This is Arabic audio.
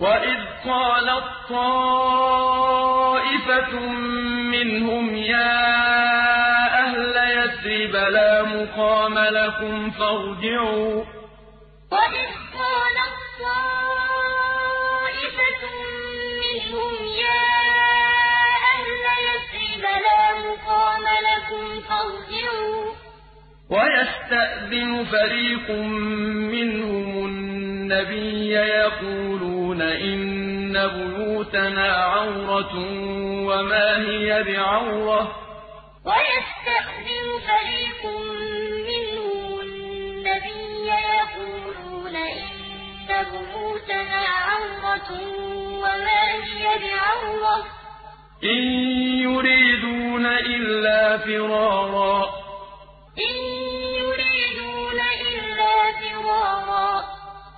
وَإِذْ قَالَت طَّائِفَةٌ مِّنْهُمْ يَا أَهْلَ يَثْرِبَ لَا مُقَامَ لَكُمْ فَارْجِعُوا وَإِذْ قَالَت طَّائِفَةٌ مِّنْهُمْ يَا أَهْلَ يَثْرِبَ لَا مُقَامَ لَكُمْ فَارْجِعُوا وَيَسْتَأْذِنُ فَرِيقٌ مِّنْهُمُ النَّبِيَّ يَقُولُونَ إِنَّ بُيُوتَنَا عَوْرَةٌ وَمَا هِيَ بِعَوْرَةٍ ۖ. وَيَسْتَأْذِنُ فَرِيقٌ مِّنْهُمُ النَّبِيَّ يَقُولُونَ إِنَّ بُيُوتَنَا عَوْرَةٌ وَمَا هِيَ بِعَوْرَةٍ ۖ. إِن يُرِيدُونَ إِلَّا فِرَارًا